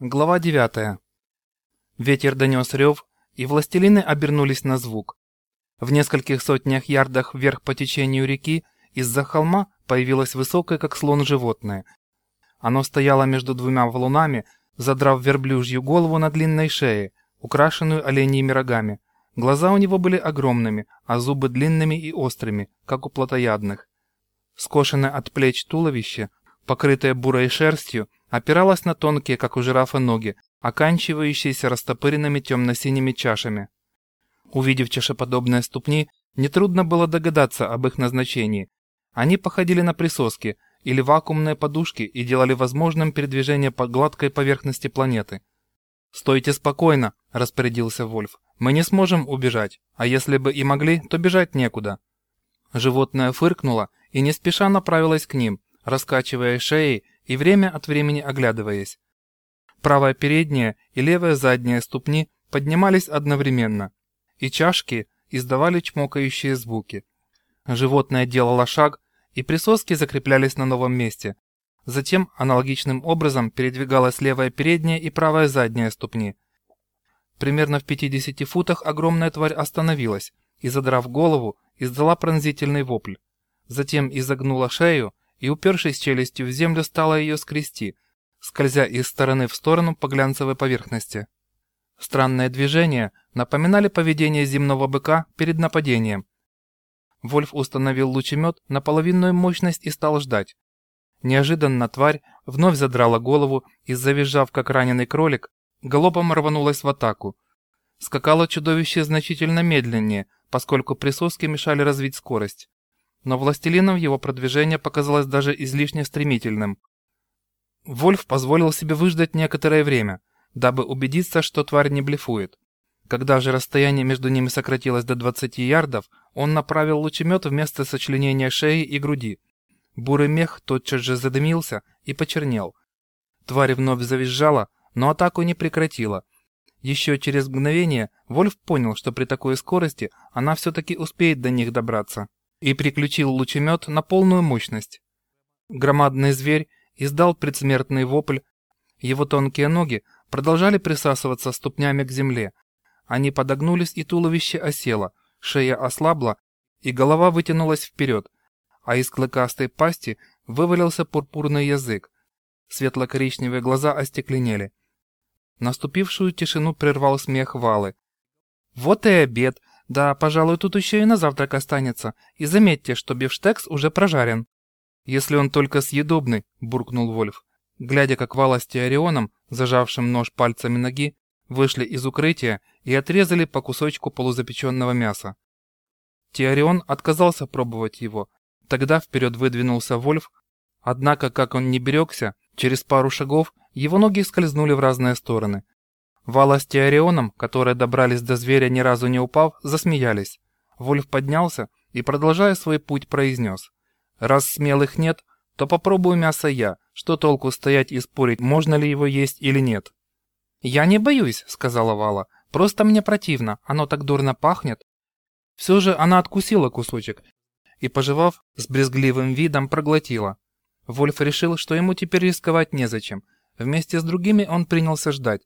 Глава 9. Ветер донес рев, и властелины обернулись на звук. В нескольких сотнях ярдах вверх по течению реки из-за холма появилось высокое, как слон, животное. Оно стояло между двумя валунами, задрав верблюжью голову на длинной шее, украшенную оленьими рогами. Глаза у него были огромными, а зубы длинными и острыми, как у плотоядных. Скошенное от плеч туловище, покрытое бурой шерстью, опиралась на тонкие, как у жирафа, ноги, оканчивающиеся растопыренными темно-синими чашами. Увидев чашеподобные ступни, нетрудно было догадаться об их назначении. Они походили на присоски или вакуумные подушки и делали возможным передвижение по гладкой поверхности планеты. «Стойте спокойно», – распорядился Вольф. «Мы не сможем убежать, а если бы и могли, то бежать некуда». Животное фыркнуло и не спеша направилось к ним, раскачивая шеей и время от времени оглядываясь. Правая передняя и левая задняя ступни поднимались одновременно, и чашки издавали чмокающие звуки. Животное делало шаг, и присоски закреплялись на новом месте. Затем аналогичным образом передвигалась левая передняя и правая задняя ступни. Примерно в 50 футах огромная тварь остановилась и, задрав голову, издала пронзительный вопль. Затем изогнула шею и, упершись челюстью в землю, стала ее скрести, скользя из стороны в сторону по глянцевой поверхности. Странные движения напоминали поведение земного быка перед нападением. Вольф установил лучемет на половинную мощность и стал ждать. Неожиданно тварь вновь задрала голову и, завизжав как раненый кролик, галопом рванулась в атаку. Скакало чудовище значительно медленнее, поскольку присоски мешали развить скорость но властелином его продвижение показалось даже излишне стремительным. Вольф позволил себе выждать некоторое время, дабы убедиться, что тварь не блефует. Когда же расстояние между ними сократилось до 20 ярдов, он направил лучемет в место сочленения шеи и груди. Бурый мех тотчас же задымился и почернел. Тварь вновь завизжала, но атаку не прекратила. Еще через мгновение Вольф понял, что при такой скорости она все-таки успеет до них добраться и приключил лучемет на полную мощность. Громадный зверь издал предсмертный вопль, его тонкие ноги продолжали присасываться ступнями к земле. Они подогнулись, и туловище осело, шея ослабла, и голова вытянулась вперед, а из клыкастой пасти вывалился пурпурный язык. Светло-коричневые глаза остекленели. Наступившую тишину прервал смех Валы. «Вот и обед!» Да, пожалуй, тут еще и на завтрак останется. И заметьте, что бифштекс уже прожарен. Если он только съедобный, буркнул Вольф, глядя, как Вала с Теорионом, зажавшим нож пальцами ноги, вышли из укрытия и отрезали по кусочку полузапеченного мяса. Теорион отказался пробовать его. Тогда вперед выдвинулся Вольф, однако, как он не берегся, через пару шагов его ноги скользнули в разные стороны, Вала с Теорионом, которые добрались до зверя ни разу не упав, засмеялись. Вольф поднялся и, продолжая свой путь, произнес. «Раз смелых нет, то попробую мясо я. Что толку стоять и спорить, можно ли его есть или нет?» «Я не боюсь», — сказала Вала. «Просто мне противно, оно так дурно пахнет». Все же она откусила кусочек и, пожевав, с брезгливым видом проглотила. Вольф решил, что ему теперь рисковать незачем. Вместе с другими он принялся ждать,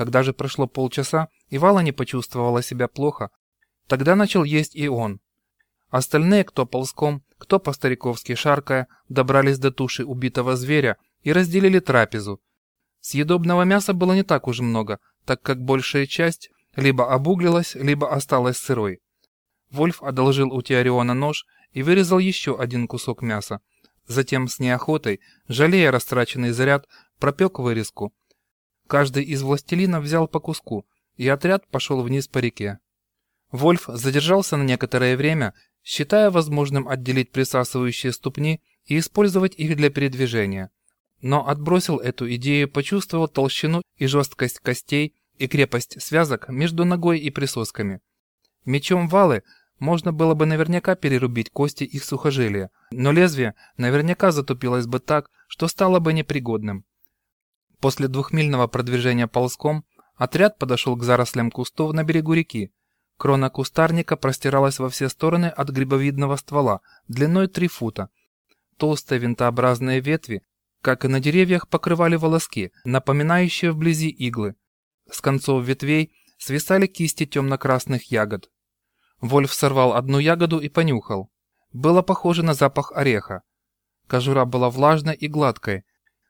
когда же прошло полчаса, и Вала не почувствовала себя плохо, тогда начал есть и он. Остальные, кто ползком, кто по-стариковски шаркая, добрались до туши убитого зверя и разделили трапезу. Съедобного мяса было не так уж много, так как большая часть либо обуглилась, либо осталась сырой. Вольф одолжил у Теориона нож и вырезал еще один кусок мяса. Затем с неохотой, жалея растраченный заряд, пропек вырезку Каждый из властелинов взял по куску, и отряд пошел вниз по реке. Вольф задержался на некоторое время, считая возможным отделить присасывающие ступни и использовать их для передвижения. Но отбросил эту идею, почувствовал толщину и жесткость костей и крепость связок между ногой и присосками. Мечом валы можно было бы наверняка перерубить кости их сухожилия, но лезвие наверняка затупилось бы так, что стало бы непригодным. После двухмильного продвижения ползком отряд подошел к зарослям кустов на берегу реки. Крона кустарника простиралась во все стороны от грибовидного ствола, длиной 3 фута. Толстые винтообразные ветви как и на деревьях, покрывали волоски, напоминающие вблизи иглы. С концов ветвей свисали кисти темно-красных ягод. Вольф сорвал одну ягоду и понюхал. Было похоже на запах ореха. Кожура была влажной и гладкой.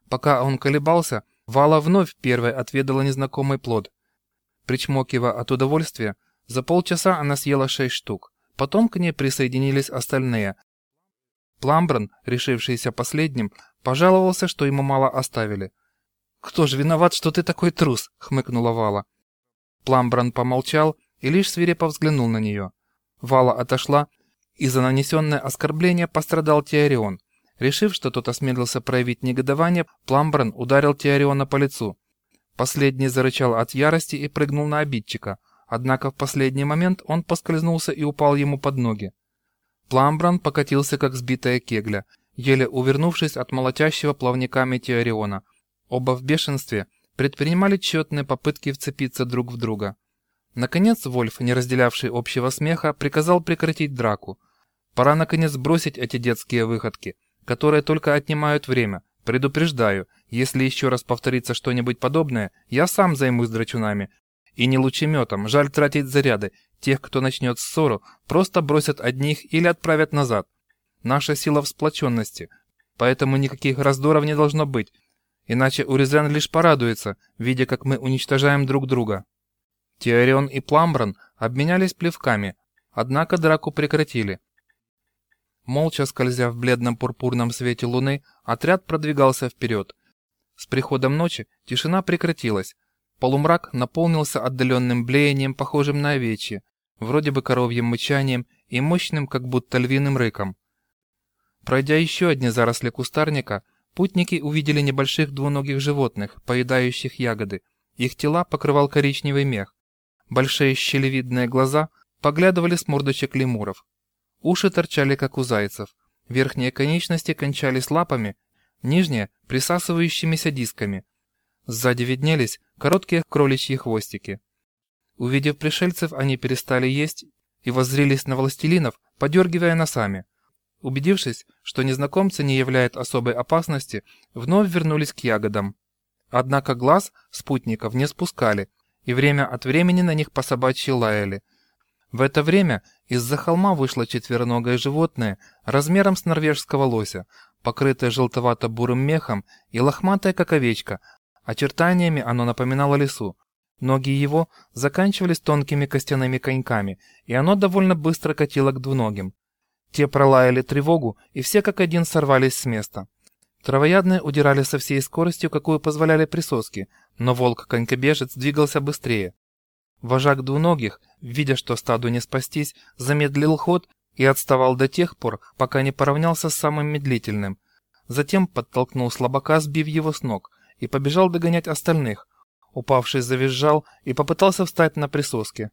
Пока он колебался, Вала вновь первой отведала незнакомый плод. Причмокивая от удовольствия, за полчаса она съела шесть штук. Потом к ней присоединились остальные. Пламбран, решившийся последним, пожаловался, что ему мало оставили. «Кто же виноват, что ты такой трус?» — хмыкнула Вала. Пламбран помолчал и лишь свирепо взглянул на нее. Вала отошла, и за нанесенное оскорбление пострадал Теорион. Решив, что тот осмелился проявить негодование, Пламбран ударил Теориона по лицу. Последний зарычал от ярости и прыгнул на обидчика, однако в последний момент он поскользнулся и упал ему под ноги. Пламбран покатился как сбитая кегля, еле увернувшись от молотящего плавниками Теориона. Оба в бешенстве предпринимали тщетные попытки вцепиться друг в друга. Наконец Вольф, не разделявший общего смеха, приказал прекратить драку. Пора наконец бросить эти детские выходки – которые только отнимают время. Предупреждаю, если еще раз повторится что-нибудь подобное, я сам займусь драчунами. И не лучеметом, жаль тратить заряды. Тех, кто начнет ссору, просто бросят одних или отправят назад. Наша сила в сплоченности, поэтому никаких раздоров не должно быть. Иначе Уризен лишь порадуется, видя, как мы уничтожаем друг друга. Теорион и Пламбран обменялись плевками, однако драку прекратили. Молча скользя в бледном пурпурном свете луны, отряд продвигался вперед. С приходом ночи тишина прекратилась. Полумрак наполнился отдаленным блеянием, похожим на овечье, вроде бы коровьим мычанием и мощным, как будто львиным рыком. Пройдя еще одни заросли кустарника, путники увидели небольших двуногих животных, поедающих ягоды. Их тела покрывал коричневый мех. Большие щелевидные глаза поглядывали с мордочек лемуров. Уши торчали, как у зайцев. Верхние конечности кончались лапами, нижние – присасывающимися дисками. Сзади виднелись короткие кроличьи хвостики. Увидев пришельцев, они перестали есть и воззрились на властелинов, подергивая носами. Убедившись, что незнакомцы не являют особой опасности, вновь вернулись к ягодам. Однако глаз спутников не спускали, и время от времени на них по собачьи лаяли. В это время из-за холма вышло четвероногое животное размером с норвежского лося, покрытое желтовато-бурым мехом и лохматое, как овечка. Очертаниями оно напоминало лису. Ноги его заканчивались тонкими костяными коньками, и оно довольно быстро катило к двуногим. Те пролаяли тревогу, и все как один сорвались с места. Травоядные удирали со всей скоростью, какую позволяли присоски, но волк-конькобежец двигался быстрее. Вожак двуногих, видя, что стаду не спастись, замедлил ход и отставал до тех пор, пока не поравнялся с самым медлительным. Затем подтолкнул слабака, сбив его с ног, и побежал догонять остальных. Упавший завизжал и попытался встать на присоске.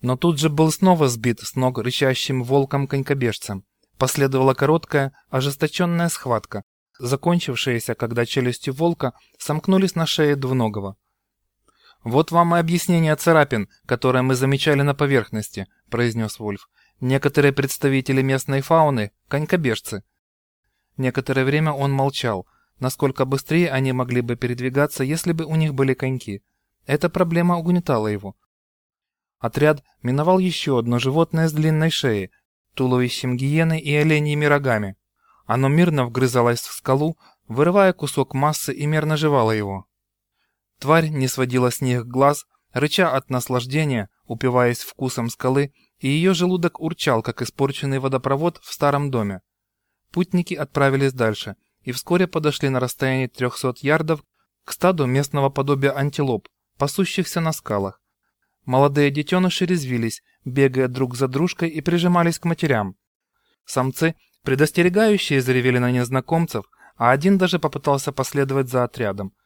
Но тут же был снова сбит с ног рычащим волком-конькобежцем. Последовала короткая, ожесточенная схватка, закончившаяся, когда челюсти волка сомкнулись на шее двуногого. «Вот вам и объяснение царапин, которые мы замечали на поверхности», – произнес Вольф. «Некоторые представители местной фауны – конькобежцы». Некоторое время он молчал, насколько быстрее они могли бы передвигаться, если бы у них были коньки. Эта проблема угнетала его. Отряд миновал еще одно животное с длинной шеей, туловищем гиены и оленьими рогами. Оно мирно вгрызалось в скалу, вырывая кусок массы и мерно жевало его. Тварь не сводила с них глаз, рыча от наслаждения, упиваясь вкусом скалы, и ее желудок урчал, как испорченный водопровод в старом доме. Путники отправились дальше и вскоре подошли на расстояние 300 ярдов к стаду местного подобия антилоп, пасущихся на скалах. Молодые детеныши резвились, бегая друг за дружкой и прижимались к матерям. Самцы, предостерегающие, заревели на незнакомцев, а один даже попытался последовать за отрядом –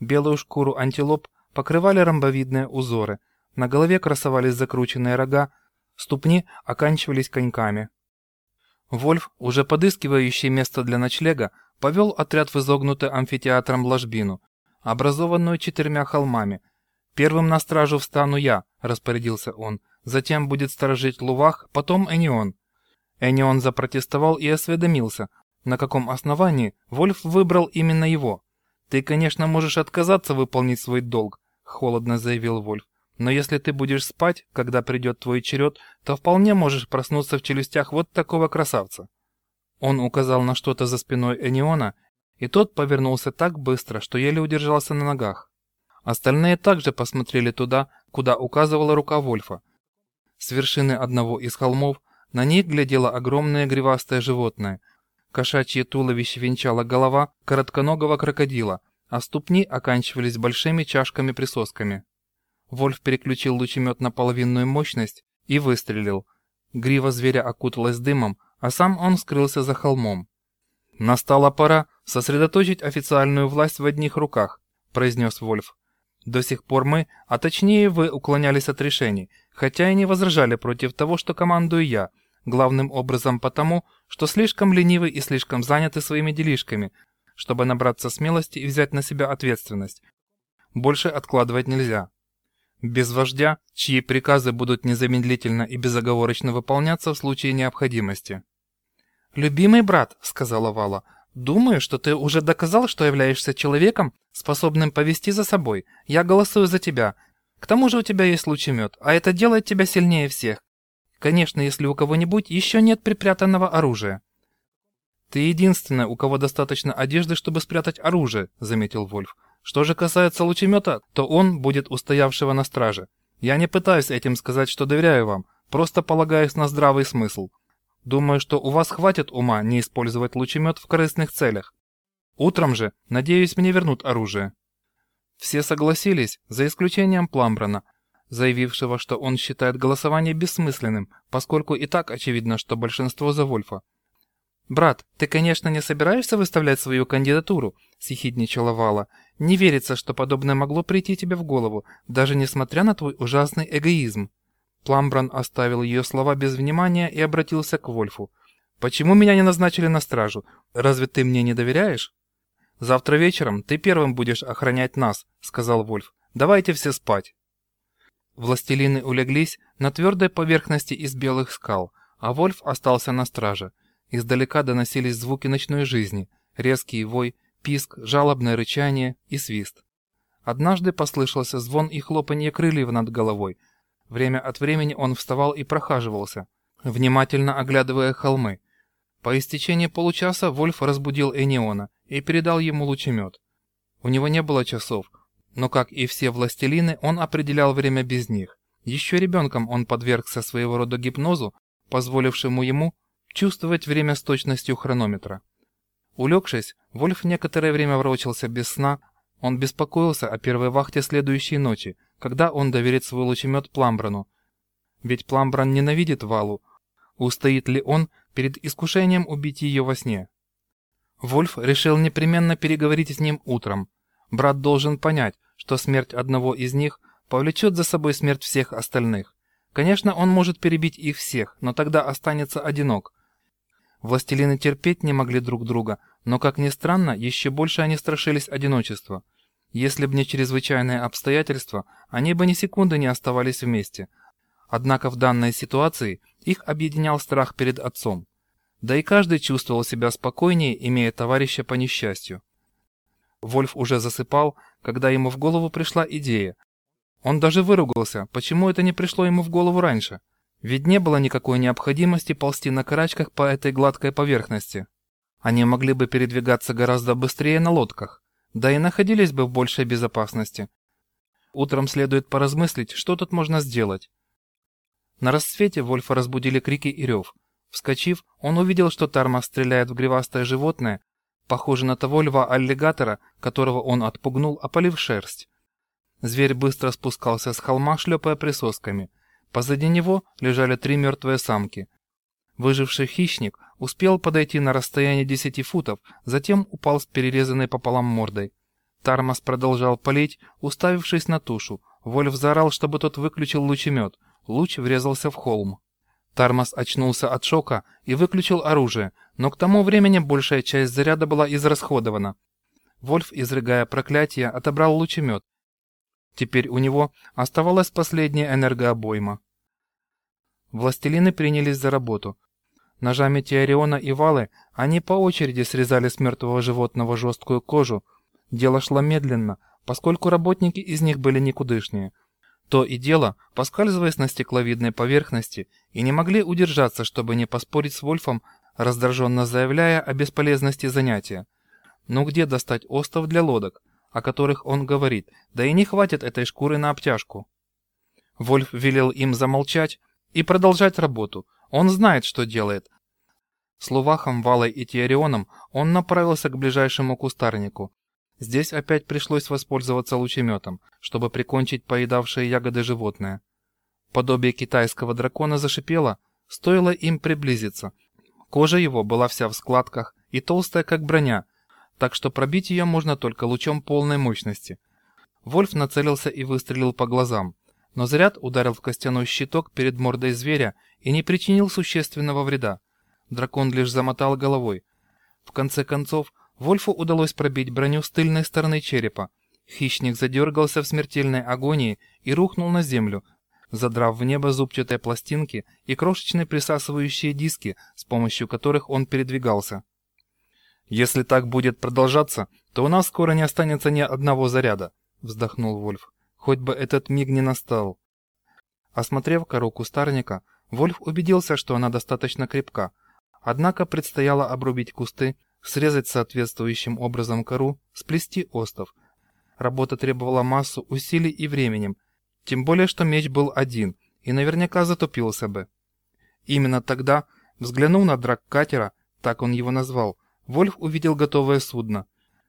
белую шкуру антилоп покрывали ромбовидные узоры, на голове красовались закрученные рога, ступни оканчивались коньками. Вольф, уже подыскивающий место для ночлега, повел отряд в изогнутый амфитеатром ложбину, образованную четырьмя холмами. «Первым на стражу встану я», — распорядился он. «Затем будет сторожить Лувах, потом Энион». Энион запротестовал и осведомился, на каком основании Вольф выбрал именно его. «Ты, конечно, можешь отказаться выполнить свой долг», — холодно заявил Вольф. «Но если ты будешь спать, когда придет твой черед, то вполне можешь проснуться в челюстях вот такого красавца». Он указал на что-то за спиной Эниона, и тот повернулся так быстро, что еле удержался на ногах. Остальные также посмотрели туда, куда указывала рука Вольфа. С вершины одного из холмов на них глядело огромное гривастое животное. Кошачье туловище венчала голова коротконогого крокодила, а ступни оканчивались большими чашками-присосками. Вольф переключил лучемет на половинную мощность и выстрелил. Грива зверя окуталась дымом, а сам он скрылся за холмом. «Настала пора сосредоточить официальную власть в одних руках», – произнес Вольф. «До сих пор мы, а точнее вы, уклонялись от решений, хотя и не возражали против того, что командую я, главным образом потому, что слишком ленивы и слишком заняты своими делишками, чтобы набраться смелости и взять на себя ответственность. Больше откладывать нельзя. Без вождя, чьи приказы будут незамедлительно и безоговорочно выполняться в случае необходимости. «Любимый брат», — сказала Вала, — «думаю, что ты уже доказал, что являешься человеком, способным повести за собой. Я голосую за тебя. К тому же у тебя есть лучемет, а это делает тебя сильнее всех. Конечно, если у кого-нибудь еще нет припрятанного оружия». «Ты единственная, у кого достаточно одежды, чтобы спрятать оружие», — заметил Вольф. «Что же касается лучемета, то он будет устоявшего на страже. Я не пытаюсь этим сказать, что доверяю вам, просто полагаюсь на здравый смысл. Думаю, что у вас хватит ума не использовать лучемет в корыстных целях. Утром же, надеюсь, мне вернут оружие». Все согласились, за исключением Пламбрана, заявившего, что он считает голосование бессмысленным, поскольку и так очевидно, что большинство за Вольфа. «Брат, ты, конечно, не собираешься выставлять свою кандидатуру?» – съехидничала Вала. «Не верится, что подобное могло прийти тебе в голову, даже несмотря на твой ужасный эгоизм». Пламбран оставил ее слова без внимания и обратился к Вольфу. «Почему меня не назначили на стражу? Разве ты мне не доверяешь?» «Завтра вечером ты первым будешь охранять нас», — сказал Вольф. «Давайте все спать». Властелины улеглись на твердой поверхности из белых скал, а Вольф остался на страже. Издалека доносились звуки ночной жизни, резкий вой, писк, жалобное рычание и свист. Однажды послышался звон и хлопанье крыльев над головой. Время от времени он вставал и прохаживался, внимательно оглядывая холмы. По истечении получаса Вольф разбудил Эниона и передал ему лучемет. У него не было часов, но, как и все властелины, он определял время без них. Еще ребенком он подвергся своего рода гипнозу, позволившему ему чувствовать время с точностью хронометра. Улегшись, Вольф некоторое время ворочался без сна, он беспокоился о первой вахте следующей ночи, когда он доверит свой лучемет Пламбрану. Ведь Пламбран ненавидит Валу. Устоит ли он перед искушением убить ее во сне? Вольф решил непременно переговорить с ним утром. Брат должен понять, что смерть одного из них повлечет за собой смерть всех остальных. Конечно, он может перебить их всех, но тогда останется одинок. Властелины терпеть не могли друг друга, но, как ни странно, еще больше они страшились одиночества. Если бы не чрезвычайные обстоятельства, они бы ни секунды не оставались вместе. Однако в данной ситуации их объединял страх перед отцом. Да и каждый чувствовал себя спокойнее, имея товарища по несчастью. Вольф уже засыпал, когда ему в голову пришла идея. Он даже выругался, почему это не пришло ему в голову раньше. Ведь не было никакой необходимости ползти на карачках по этой гладкой поверхности. Они могли бы передвигаться гораздо быстрее на лодках, да и находились бы в большей безопасности. Утром следует поразмыслить, что тут можно сделать. На рассвете Вольфа разбудили крики и рев. Вскочив, он увидел, что Тарма стреляет в гривастое животное, похоже на того льва-аллигатора, которого он отпугнул, опалив шерсть. Зверь быстро спускался с холма, шлепая присосками. Позади него лежали три мертвые самки. Выживший хищник успел подойти на расстояние десяти футов, затем упал с перерезанной пополам мордой. Тармас продолжал палить, уставившись на тушу. Вольф заорал, чтобы тот выключил лучемет. Луч врезался в холм. Тармас очнулся от шока и выключил оружие, но к тому времени большая часть заряда была израсходована. Вольф, изрыгая проклятие, отобрал лучемет. Теперь у него оставалась последняя энергообойма. Властелины принялись за работу. Ножами Теориона и Валы они по очереди срезали с мертвого животного жесткую кожу. Дело шло медленно, поскольку работники из них были никудышнее. То и дело, поскальзываясь на стекловидной поверхности, и не могли удержаться, чтобы не поспорить с Вольфом, раздраженно заявляя о бесполезности занятия. Но где достать остов для лодок, о которых он говорит, да и не хватит этой шкуры на обтяжку? Вольф велел им замолчать и продолжать работу. Он знает, что делает. С Лувахом, Валой и Теорионом он направился к ближайшему кустарнику. Здесь опять пришлось воспользоваться лучеметом, чтобы прикончить поедавшие ягоды животное. Подобие китайского дракона зашипело, стоило им приблизиться. Кожа его была вся в складках и толстая, как броня, так что пробить ее можно только лучом полной мощности. Вольф нацелился и выстрелил по глазам но заряд ударил в костяной щиток перед мордой зверя и не причинил существенного вреда. Дракон лишь замотал головой. В конце концов, Вольфу удалось пробить броню с тыльной стороны черепа. Хищник задергался в смертельной агонии и рухнул на землю, задрав в небо зубчатые пластинки и крошечные присасывающие диски, с помощью которых он передвигался. «Если так будет продолжаться, то у нас скоро не останется ни одного заряда», — вздохнул Вольф. Хоть бы этот миг не настал. Осмотрев кору кустарника, Вольф убедился, что она достаточно крепка. Однако предстояло обрубить кусты, срезать соответствующим образом кору, сплести остов. Работа требовала массу усилий и временем, тем более что меч был один и наверняка затупился бы. Именно тогда, взглянув на драк катера, так он его назвал, Вольф увидел готовое судно.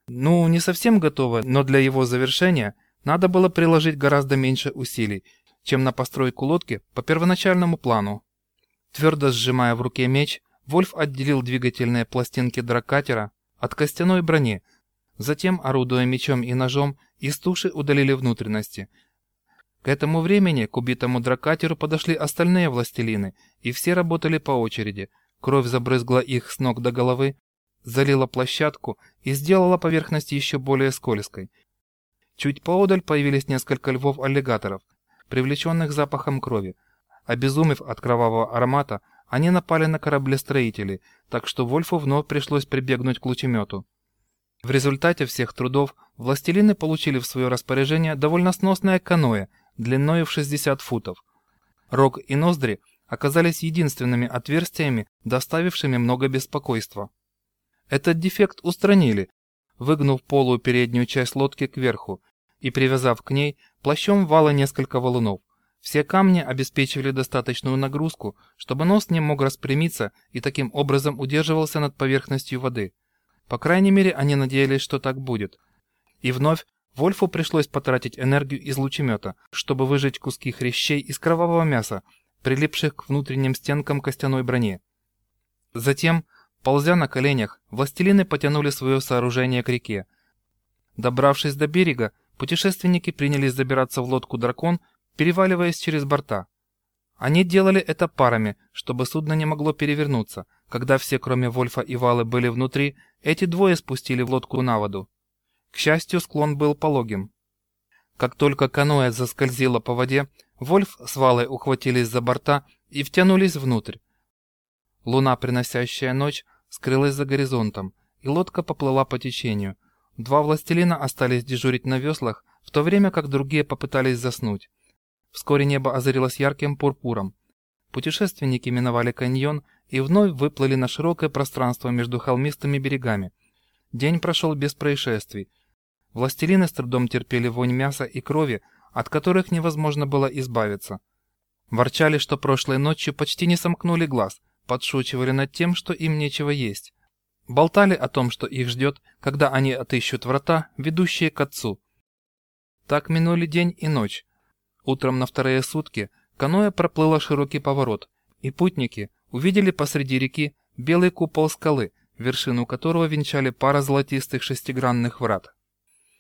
Ну, не совсем готовое, но для его завершения – надо было приложить гораздо меньше усилий, чем на постройку лодки по первоначальному плану. Твердо сжимая в руке меч, Вольф отделил двигательные пластинки дракатера от костяной брони, затем, орудуя мечом и ножом, из туши удалили внутренности. К этому времени к убитому дракатеру подошли остальные властелины, и все работали по очереди. Кровь забрызгла их с ног до головы, залила площадку и сделала поверхность еще более скользкой. Чуть поодаль появились несколько львов-аллигаторов, привлеченных запахом крови. Обезумев от кровавого аромата, они напали на кораблестроителей, так что Вольфу вновь пришлось прибегнуть к лучемету. В результате всех трудов властелины получили в свое распоряжение довольно сносное каноэ, длиной в 60 футов. Рог и ноздри оказались единственными отверстиями, доставившими много беспокойства. Этот дефект устранили, выгнув полую переднюю часть лодки кверху и привязав к ней плащом вала несколько валунов. Все камни обеспечивали достаточную нагрузку, чтобы нос не мог распрямиться и таким образом удерживался над поверхностью воды. По крайней мере, они надеялись, что так будет. И вновь Вольфу пришлось потратить энергию из лучемета, чтобы выжать куски хрящей из кровавого мяса, прилипших к внутренним стенкам костяной брони. Затем Ползя на коленях, властелины потянули свое сооружение к реке. Добравшись до берега, путешественники принялись забираться в лодку «Дракон», переваливаясь через борта. Они делали это парами, чтобы судно не могло перевернуться. Когда все, кроме Вольфа и Валы, были внутри, эти двое спустили в лодку на воду. К счастью, склон был пологим. Как только каноэ заскользило по воде, Вольф с Валой ухватились за борта и втянулись внутрь. Луна, приносящая ночь, скрылась за горизонтом, и лодка поплыла по течению. Два властелина остались дежурить на веслах, в то время как другие попытались заснуть. Вскоре небо озарилось ярким пурпуром. Путешественники миновали каньон и вновь выплыли на широкое пространство между холмистыми берегами. День прошел без происшествий. Властелины с трудом терпели вонь мяса и крови, от которых невозможно было избавиться. Ворчали, что прошлой ночью почти не сомкнули глаз, подшучивали над тем, что им нечего есть. Болтали о том, что их ждет, когда они отыщут врата, ведущие к отцу. Так минули день и ночь. Утром на вторые сутки каноэ проплыло широкий поворот, и путники увидели посреди реки белый купол скалы, вершину которого венчали пара золотистых шестигранных врат.